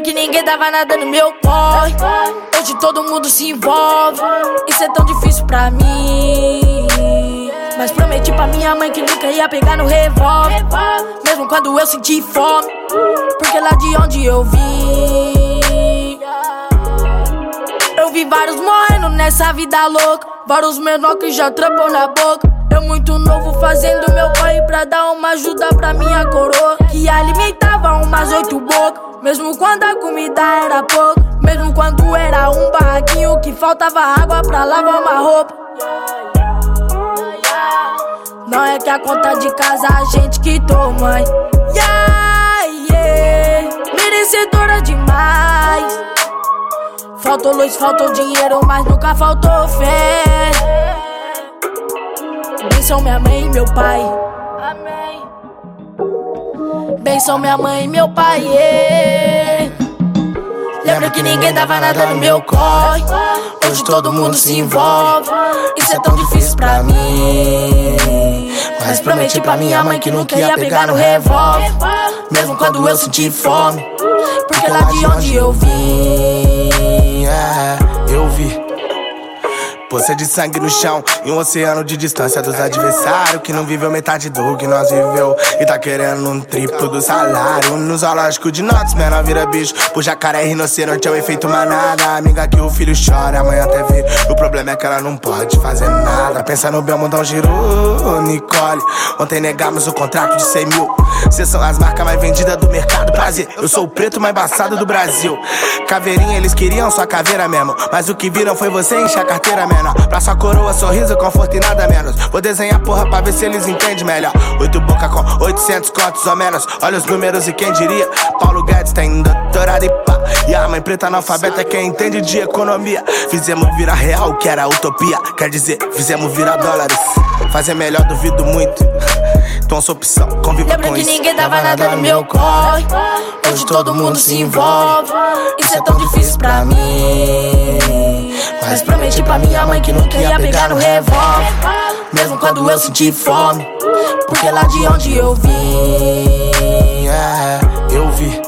que ninguém dava nada no meu corre. Hoje todo mundo se envolve. Isso é tão difícil pra mim. Mas prometi pra minha mãe que nunca ia pegar no revólver. Mesmo quando eu senti fome. Porque lá de onde eu vim. Eu vi vários morrendo nessa vida louca. Vários menor que já trampam na boca. Eu muito novo fazendo meu pai pra dar uma ajuda pra minha coroa. Umas oito bocas. Mesmo quando a comida era pouca. Mesmo quando era um barraquinho que faltava água pra lavar uma roupa. Não é que a conta de casa a gente que toma. Yeah, yeah. Merecedora demais. Faltou luz, faltou dinheiro, mas nunca faltou fé. Benção minha mãe e meu pai. Amém. Benção minha mãe e meu pai. Yeah. Lembro que ninguém dava nada no meu corre. Hoje todo mundo se envolve. Isso é tão difícil pra mim. Mas prometi pra minha mãe que nunca ia pegar no revólver. Mesmo quando eu senti fome. Porque lá de onde eu vim. É, eu vi. Poça de sangue no chão e um oceano de distância dos adversários que não viveu metade do que nós viveu e tá querendo um triplo do salário. No zoológico de notas, menor vira bicho. Por jacaré rinoceronte é o efeito manada. Amiga que o filho chora, amanhã até vê. O problema é que ela não pode fazer nada. Pensa no Belmo, dá um giro, Nicole. Ontem negamos o contrato de 100 mil. Cês são as marcas mais vendidas do mercado. Prazer, eu sou o preto mais embaçado do Brasil. Caveirinha, eles queriam sua caveira mesmo. Mas o que viram foi você encher a carteira menor. Pra sua coroa, sorriso, conforto e nada menos. Vou desenhar porra pra ver se eles entendem melhor. Oito boca com 800 contos ou menos. Olha os números e quem diria? Paulo Guedes tem doutorado e pá. E a mãe preta analfabeta é quem entende de economia. Fizemos virar real, que era utopia. Quer dizer, fizemos virar dólares. Fazer melhor, duvido muito. Então sua opção, conviva Lembro com que isso. ninguém dava nada no meu corre. Hoje todo mundo se envolve. Isso é tão difícil pra mim. Mas prometi pra minha mãe que nunca ia pegar no revólver. Mesmo quando eu senti fome. Porque lá de onde eu vim. É, eu vi.